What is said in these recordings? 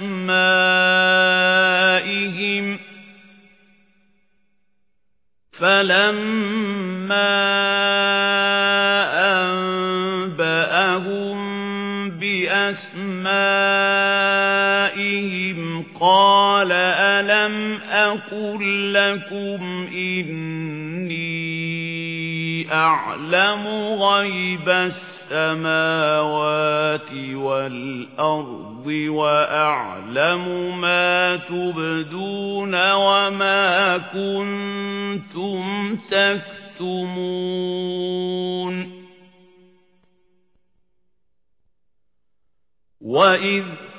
بِأَسْمَائِهِمْ فَلَمَّا أَنبَأَهُم بِأَسْمَائِهِمْ قَالَ أَلَمْ أَقُل لَّكُمْ إِنِّي أَعْلَمُ غَيْبَ السَّمَاوَاتِ وَالْأَرْضِ وَأَعْلَمُ مَا تُبْدُونَ وَمَا كُنتُمْ تَكْتُمُونَ وَإِذْ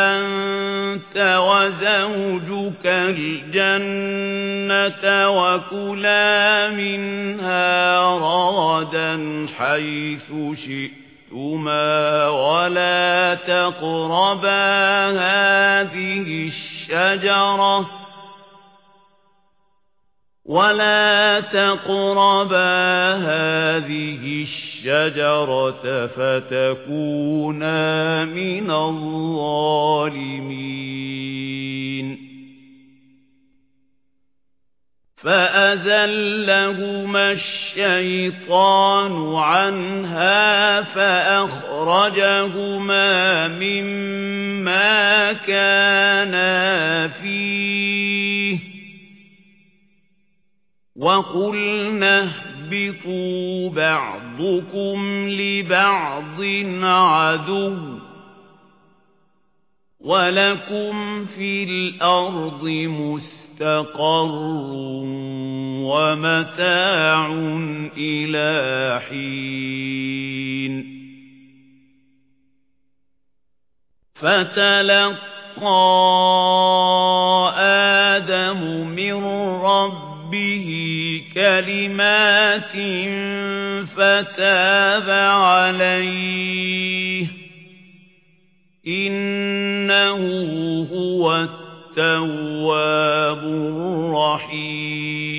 أَنْتَ وَزَوْجُكَ الْجَنَّةَ وَكُلَا مِنْهَا رَغَدًا حَيْثُ شِئْتُمَا وَلَا تَقْرَبَا هَذِهِ الشَّجَرَةَ وَلَا تَقْرَبَا هَذِهِ الشَّجَرَةَ فَتَكُونَا مِنَ الظَّالِمِينَ فَأَزَلَّهُمَا الشَّيْطَانُ عَنْهَا فَأَخْرَجَهُمَا مِمَّا كَانَا فِيهِ وَقُلْنَا اهْبِطُوا بَعْضُكُمْ لِبَعْضٍ عَدُوٌّ وَلَكُمْ فِي الْأَرْضِ مُسْتَقَرٌّ وَمَتَاعٌ إِلَى حِينٍ فَتَلَقَّى آدَمُ مِنْ رَبِّهِ كَلِمَاتٍ فَتَابَ عَلَيْهِ إِنَّهُ هُوَ التَّوَّابُ الرَّحِيمُ